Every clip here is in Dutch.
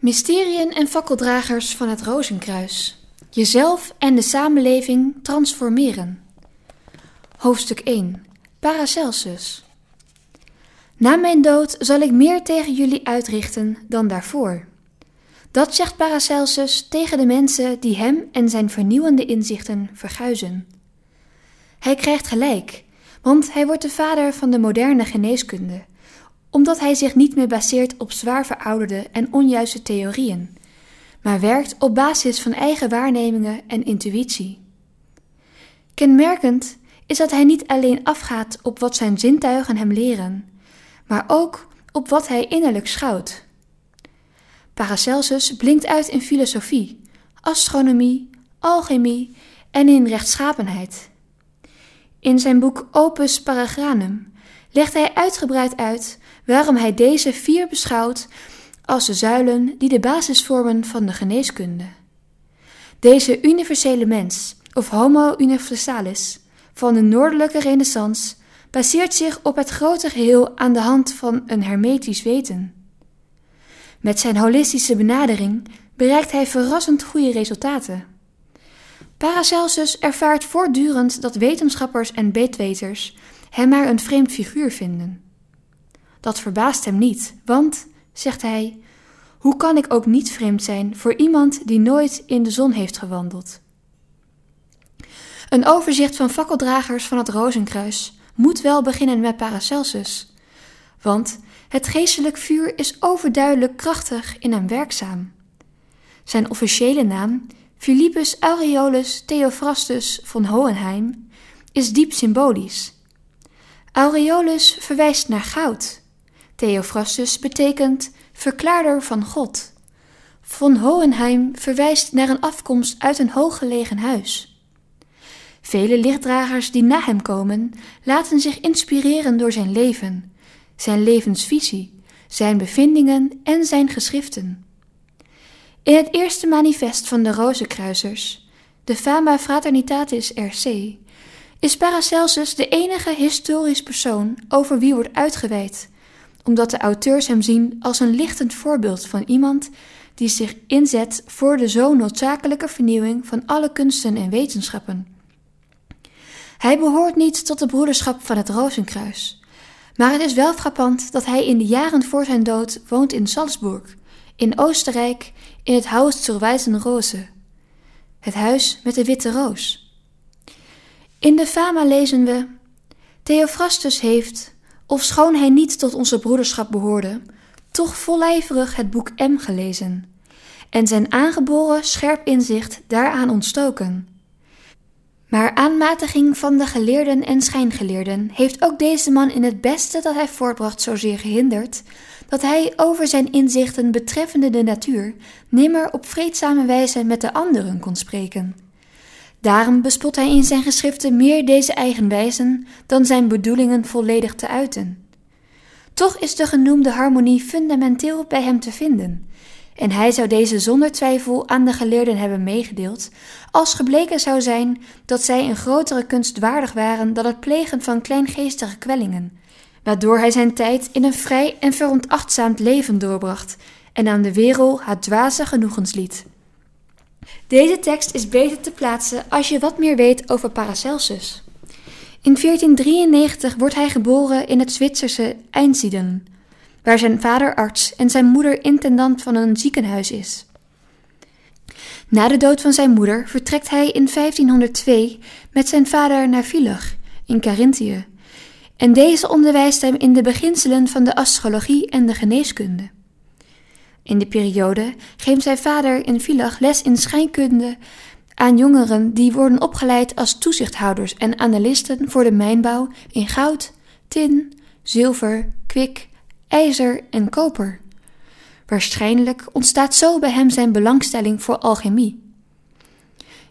Mysteriën en fakkeldragers van het Rozenkruis. Jezelf en de samenleving transformeren. Hoofdstuk 1. Paracelsus. Na mijn dood zal ik meer tegen jullie uitrichten dan daarvoor. Dat zegt Paracelsus tegen de mensen die hem en zijn vernieuwende inzichten verguizen. Hij krijgt gelijk, want hij wordt de vader van de moderne geneeskunde omdat hij zich niet meer baseert op zwaar verouderde en onjuiste theorieën, maar werkt op basis van eigen waarnemingen en intuïtie. Kenmerkend is dat hij niet alleen afgaat op wat zijn zintuigen hem leren, maar ook op wat hij innerlijk schouwt. Paracelsus blinkt uit in filosofie, astronomie, alchemie en in rechtschapenheid. In zijn boek Opus Paragranum legt hij uitgebreid uit waarom hij deze vier beschouwt als de zuilen die de basis vormen van de geneeskunde. Deze universele mens, of Homo universalis, van de noordelijke renaissance, baseert zich op het grote geheel aan de hand van een hermetisch weten. Met zijn holistische benadering bereikt hij verrassend goede resultaten. Paracelsus ervaart voortdurend dat wetenschappers en beetweters hem maar een vreemd figuur vinden. Dat verbaast hem niet, want, zegt hij, hoe kan ik ook niet vreemd zijn voor iemand die nooit in de zon heeft gewandeld? Een overzicht van fakkeldragers van het Rozenkruis moet wel beginnen met Paracelsus, want het geestelijk vuur is overduidelijk krachtig in hem werkzaam. Zijn officiële naam, Philippus Aureolus Theophrastus von Hohenheim, is diep symbolisch. Aureolus verwijst naar goud, Theophrastus betekent verklaarder van God. Von Hohenheim verwijst naar een afkomst uit een hooggelegen huis. Vele lichtdragers die na hem komen, laten zich inspireren door zijn leven, zijn levensvisie, zijn bevindingen en zijn geschriften. In het eerste manifest van de Rozenkruisers, de Fama Fraternitatis RC, is Paracelsus de enige historisch persoon over wie wordt uitgeweid omdat de auteurs hem zien als een lichtend voorbeeld van iemand die zich inzet voor de zo noodzakelijke vernieuwing van alle kunsten en wetenschappen. Hij behoort niet tot de broederschap van het Rozenkruis, maar het is wel frappant dat hij in de jaren voor zijn dood woont in Salzburg, in Oostenrijk, in het Haus zur Weißen Rose, het huis met de witte roos. In de Fama lezen we: Theophrastus heeft, ofschoon hij niet tot onze broederschap behoorde, toch vollijverig het boek M gelezen en zijn aangeboren scherp inzicht daaraan ontstoken. Maar aanmatiging van de geleerden en schijngeleerden heeft ook deze man in het beste dat hij voortbracht zozeer gehinderd, dat hij over zijn inzichten betreffende de natuur nimmer op vreedzame wijze met de anderen kon spreken. Daarom bespot hij in zijn geschriften meer deze eigenwijzen dan zijn bedoelingen volledig te uiten. Toch is de genoemde harmonie fundamenteel bij hem te vinden, en hij zou deze zonder twijfel aan de geleerden hebben meegedeeld, als gebleken zou zijn dat zij een grotere kunst waardig waren dan het plegen van kleingeestige kwellingen, waardoor hij zijn tijd in een vrij en verontachtzaamd leven doorbracht en aan de wereld haar dwaze genoegens liet. Deze tekst is beter te plaatsen als je wat meer weet over Paracelsus. In 1493 wordt hij geboren in het Zwitserse Einsiedeln, waar zijn vader arts en zijn moeder intendant van een ziekenhuis is. Na de dood van zijn moeder vertrekt hij in 1502 met zijn vader naar Villach in Carinthië, en deze onderwijst hem in de beginselen van de astrologie en de geneeskunde. In de periode geeft zijn vader in Villach les in schijnkunde aan jongeren die worden opgeleid als toezichthouders en analisten voor de mijnbouw in goud, tin, zilver, kwik, ijzer en koper. Waarschijnlijk ontstaat zo bij hem zijn belangstelling voor alchemie.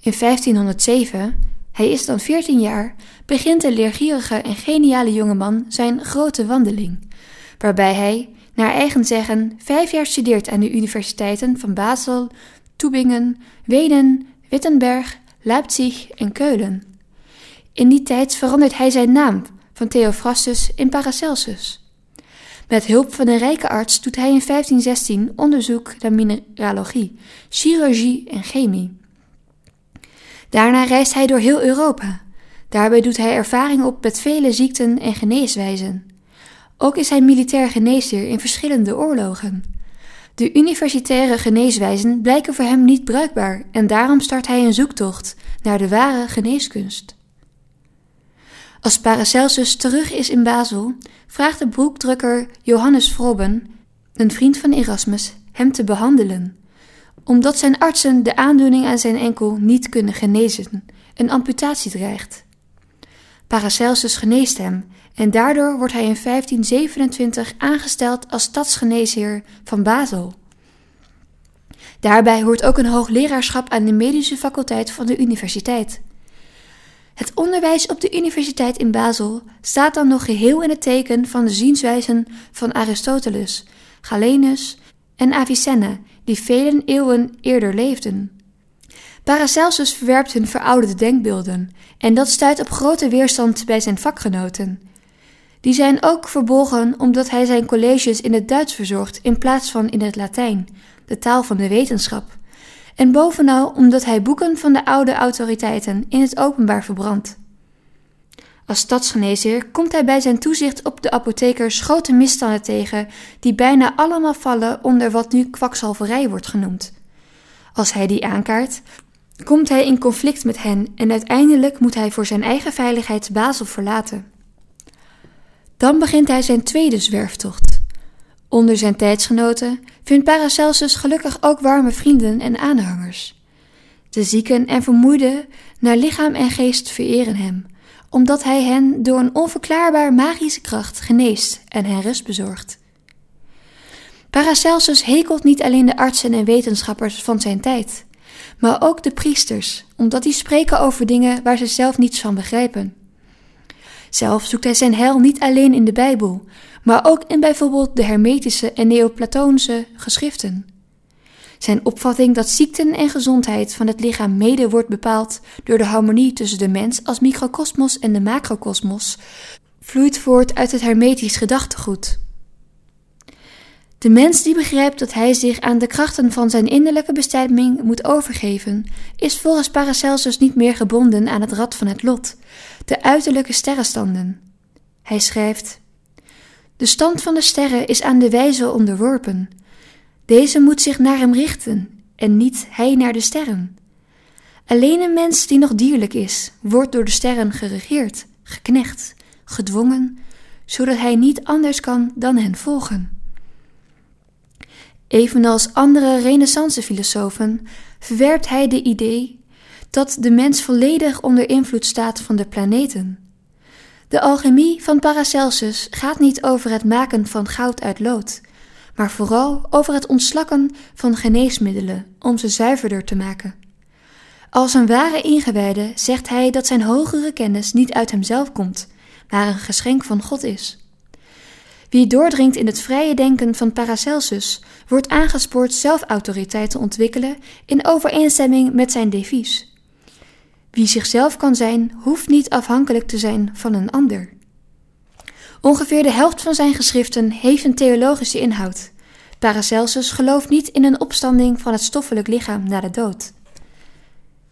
In 1507, hij is dan 14 jaar, begint de leergierige en geniale jongeman zijn grote wandeling, waarbij hij, naar eigen zeggen, vijf jaar studeert aan de universiteiten van Basel, Tübingen, Wenen, Wittenberg, Leipzig en Keulen. In die tijd verandert hij zijn naam van Theophrastus in Paracelsus. Met hulp van een rijke arts doet hij in 1516 onderzoek naar mineralogie, chirurgie en chemie. Daarna reist hij door heel Europa. Daarbij doet hij ervaring op met vele ziekten en geneeswijzen. Ook is hij militair geneesheer in verschillende oorlogen. De universitaire geneeswijzen blijken voor hem niet bruikbaar en daarom start hij een zoektocht naar de ware geneeskunst. Als Paracelsus terug is in Basel, vraagt de broekdrukker Johannes Froben, een vriend van Erasmus, hem te behandelen, omdat zijn artsen de aandoening aan zijn enkel niet kunnen genezen, een amputatie dreigt. Paracelsus geneest hem en daardoor wordt hij in 1527 aangesteld als stadsgeneesheer van Basel. Daarbij hoort ook een hoogleraarschap aan de medische faculteit van de universiteit. Het onderwijs op de universiteit in Basel staat dan nog geheel in het teken van de zienswijzen van Aristoteles, Galenus en Avicenna, die vele eeuwen eerder leefden. Paracelsus verwerpt hun verouderde denkbeelden en dat stuit op grote weerstand bij zijn vakgenoten. Die zijn ook verbolgen omdat hij zijn colleges in het Duits verzorgt in plaats van in het Latijn, de taal van de wetenschap en bovenal omdat hij boeken van de oude autoriteiten in het openbaar verbrandt. Als stadsgeneesheer komt hij bij zijn toezicht op de apothekers grote misstanden tegen, die bijna allemaal vallen onder wat nu kwakzalverij wordt genoemd. Als hij die aankaart, komt hij in conflict met hen en uiteindelijk moet hij voor zijn eigen veiligheid Basel verlaten. Dan begint hij zijn tweede zwerftocht. Onder zijn tijdsgenoten vindt Paracelsus gelukkig ook warme vrienden en aanhangers. De zieken en vermoeiden naar lichaam en geest vereren hem, omdat hij hen door een onverklaarbaar magische kracht geneest en hen rust bezorgt. Paracelsus hekelt niet alleen de artsen en wetenschappers van zijn tijd, maar ook de priesters, omdat die spreken over dingen waar ze zelf niets van begrijpen. Zelf zoekt hij zijn heil niet alleen in de Bijbel, maar ook in bijvoorbeeld de Hermetische en Neoplatonische geschriften. Zijn opvatting dat ziekten en gezondheid van het lichaam mede wordt bepaald door de harmonie tussen de mens als microcosmos en de macrocosmos, vloeit voort uit het Hermetisch gedachtegoed. De mens die begrijpt dat hij zich aan de krachten van zijn innerlijke bestemming moet overgeven, is volgens Paracelsus niet meer gebonden aan het rad van het lot, de uiterlijke sterrenstanden. Hij schrijft: De stand van de sterren is aan de wijze onderworpen. Deze moet zich naar hem richten en niet hij naar de sterren. Alleen een mens die nog dierlijk is, wordt door de sterren geregeerd, geknecht, gedwongen, zodat hij niet anders kan dan hen volgen. Evenals andere renaissance-filosofen verwerpt hij de idee dat de mens volledig onder invloed staat van de planeten. De alchemie van Paracelsus gaat niet over het maken van goud uit lood, maar vooral over het ontslakken van geneesmiddelen om ze zuiverder te maken. Als een ware ingewijde zegt hij dat zijn hogere kennis niet uit hemzelf komt, maar een geschenk van God is. Wie doordringt in het vrije denken van Paracelsus, wordt aangespoord zelfautoriteit te ontwikkelen in overeenstemming met zijn devies. Wie zichzelf kan zijn, hoeft niet afhankelijk te zijn van een ander. Ongeveer de helft van zijn geschriften heeft een theologische inhoud. Paracelsus gelooft niet in een opstanding van het stoffelijk lichaam na de dood.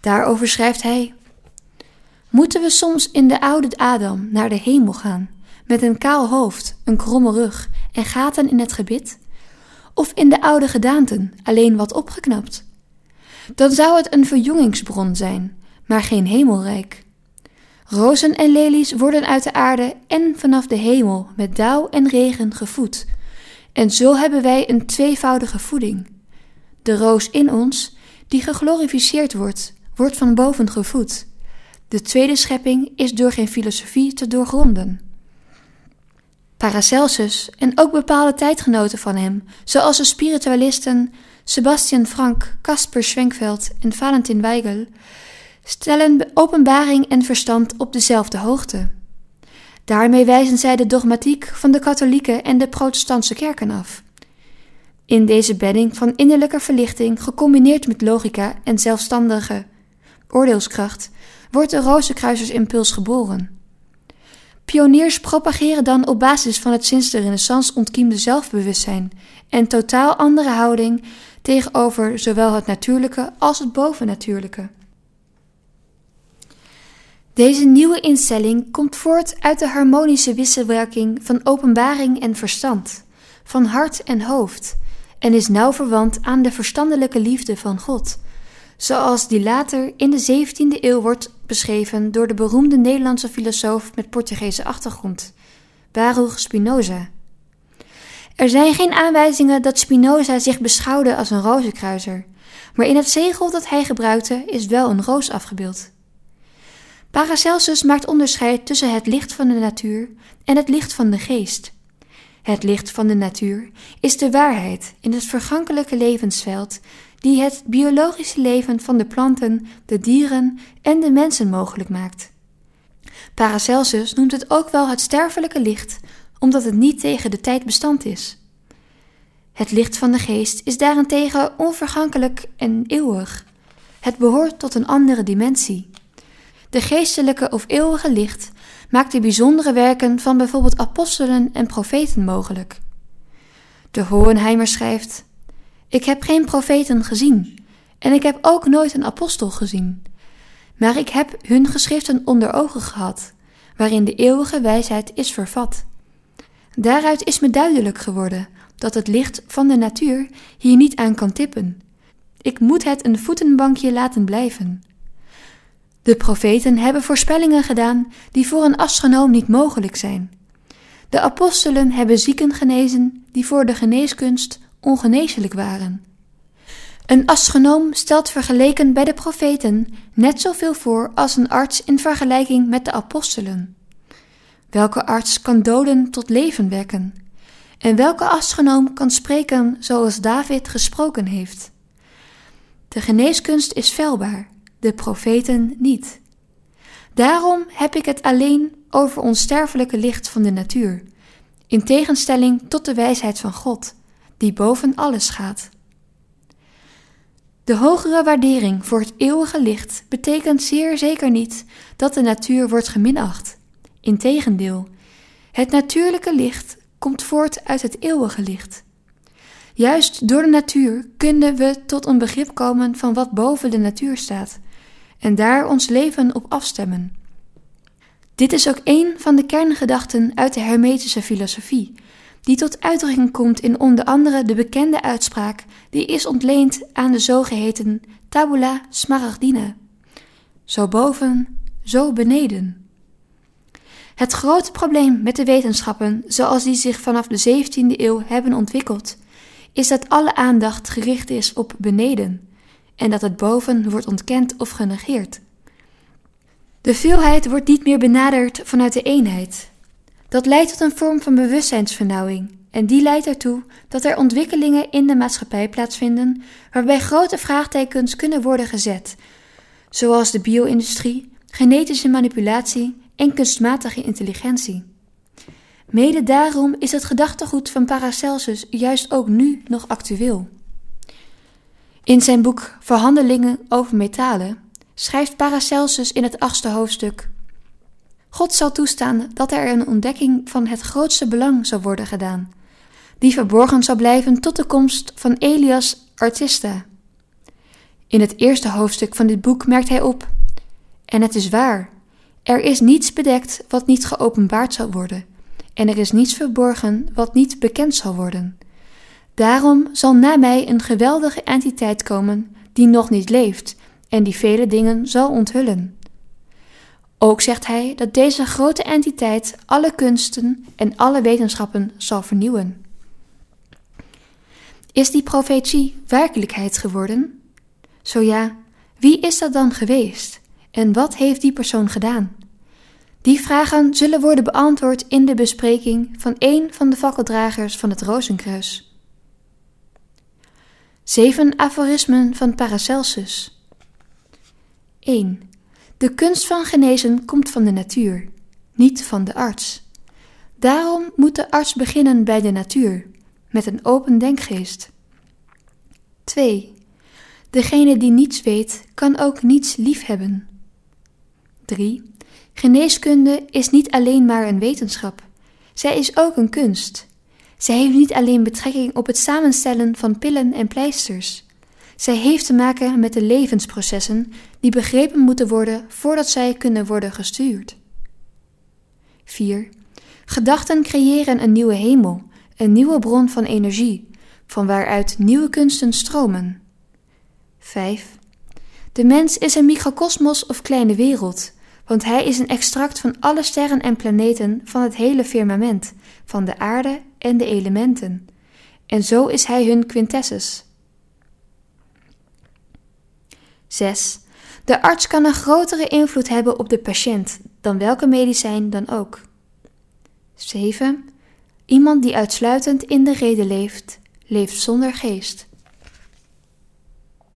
Daarover schrijft hij: Moeten we soms in de oude Adam naar de hemel gaan, met een kaal hoofd, een kromme rug en gaten in het gebit? Of in de oude gedaanten, alleen wat opgeknapt? Dan zou het een verjongingsbron zijn, maar geen hemelrijk. Rozen en lelies worden uit de aarde en vanaf de hemel met dauw en regen gevoed. En zo hebben wij een tweevoudige voeding. De roos in ons, die geglorificeerd wordt, wordt van boven gevoed. De tweede schepping is door geen filosofie te doorgronden. Paracelsus en ook bepaalde tijdgenoten van hem, zoals de spiritualisten Sebastian Frank, Caspar Schwenkveld en Valentin Weigel, stellen openbaring en verstand op dezelfde hoogte. Daarmee wijzen zij de dogmatiek van de katholieke en de protestantse kerken af. In deze bedding van innerlijke verlichting, gecombineerd met logica en zelfstandige oordeelskracht, wordt de Rozenkruisersimpuls geboren. Pioniers propageren dan op basis van het sinds de Renaissance ontkiemde zelfbewustzijn en totaal andere houding tegenover zowel het natuurlijke als het bovennatuurlijke. Deze nieuwe instelling komt voort uit de harmonische wisselwerking van openbaring en verstand, van hart en hoofd, en is nauw verwant aan de verstandelijke liefde van God, zoals die later in de 17e eeuw wordt beschreven door de beroemde Nederlandse filosoof met Portugese achtergrond, Baruch Spinoza. Er zijn geen aanwijzingen dat Spinoza zich beschouwde als een rozenkruiser, maar in het zegel dat hij gebruikte is wel een roos afgebeeld. Paracelsus maakt onderscheid tussen het licht van de natuur en het licht van de geest. Het licht van de natuur is de waarheid in het vergankelijke levensveld die het biologische leven van de planten, de dieren en de mensen mogelijk maakt. Paracelsus noemt het ook wel het sterfelijke licht, omdat het niet tegen de tijd bestand is. Het licht van de geest is daarentegen onvergankelijk en eeuwig. Het behoort tot een andere dimensie. De geestelijke of eeuwige licht maakt de bijzondere werken van bijvoorbeeld apostelen en profeten mogelijk. De Hohenheimer schrijft: Ik heb geen profeten gezien, en ik heb ook nooit een apostel gezien. Maar ik heb hun geschriften onder ogen gehad, waarin de eeuwige wijsheid is vervat. Daaruit is me duidelijk geworden dat het licht van de natuur hier niet aan kan tippen. Ik moet het een voetenbankje laten blijven. De profeten hebben voorspellingen gedaan die voor een astronoom niet mogelijk zijn. De apostelen hebben zieken genezen die voor de geneeskunst ongeneeslijk waren. Een astronoom stelt vergeleken bij de profeten net zoveel voor als een arts in vergelijking met de apostelen. Welke arts kan doden tot leven wekken? En welke astronoom kan spreken zoals David gesproken heeft? De geneeskunst is feilbaar, de profeten niet. Daarom heb ik het alleen over onsterfelijke licht van de natuur, in tegenstelling tot de wijsheid van God, die boven alles gaat. De hogere waardering voor het eeuwige licht betekent zeer zeker niet dat de natuur wordt geminacht. Integendeel, het natuurlijke licht komt voort uit het eeuwige licht. Juist door de natuur kunnen we tot een begrip komen van wat boven de natuur staat en daar ons leven op afstemmen. Dit is ook een van de kerngedachten uit de Hermetische filosofie, die tot uitdrukking komt in onder andere de bekende uitspraak die is ontleend aan de zogeheten tabula smaragdina. Zo boven, zo beneden. Het grote probleem met de wetenschappen, zoals die zich vanaf de 17e eeuw hebben ontwikkeld, is dat alle aandacht gericht is op beneden en dat het boven wordt ontkend of genegeerd. De veelheid wordt niet meer benaderd vanuit de eenheid. Dat leidt tot een vorm van bewustzijnsvernauwing en die leidt ertoe dat er ontwikkelingen in de maatschappij plaatsvinden waarbij grote vraagtekens kunnen worden gezet, zoals de bio-industrie, genetische manipulatie en kunstmatige intelligentie. Mede daarom is het gedachtegoed van Paracelsus juist ook nu nog actueel. In zijn boek Verhandelingen over metalen schrijft Paracelsus in het achtste hoofdstuk: God zal toestaan dat er een ontdekking van het grootste belang zou worden gedaan, die verborgen zou blijven tot de komst van Elias Artista. In het eerste hoofdstuk van dit boek merkt hij op: En het is waar, er is niets bedekt wat niet geopenbaard zal worden, en er is niets verborgen wat niet bekend zal worden. Daarom zal na mij een geweldige entiteit komen die nog niet leeft en die vele dingen zal onthullen. Ook zegt hij dat deze grote entiteit alle kunsten en alle wetenschappen zal vernieuwen. Is die profetie werkelijkheid geworden? Zo ja, wie is dat dan geweest en wat heeft die persoon gedaan? Die vragen zullen worden beantwoord in de bespreking van een van de fakkeldragers van het Rozenkruis. Zeven aforismen van Paracelsus. 1. De kunst van genezen komt van de natuur, niet van de arts. Daarom moet de arts beginnen bij de natuur, met een open denkgeest. 2. Degene die niets weet, kan ook niets liefhebben. 3. Geneeskunde is niet alleen maar een wetenschap, zij is ook een kunst. Zij heeft niet alleen betrekking op het samenstellen van pillen en pleisters. Zij heeft te maken met de levensprocessen die begrepen moeten worden voordat zij kunnen worden gestuurd. 4. Gedachten creëren een nieuwe hemel, een nieuwe bron van energie, van waaruit nieuwe kunsten stromen. 5. De mens is een microcosmos of kleine wereld, want hij is een extract van alle sterren en planeten van het hele firmament, van de aarde en de elementen. En zo is hij hun quintessus. 6. De arts kan een grotere invloed hebben op de patiënt dan welke medicijn dan ook. 7. Iemand die uitsluitend in de reden leeft, leeft zonder geest.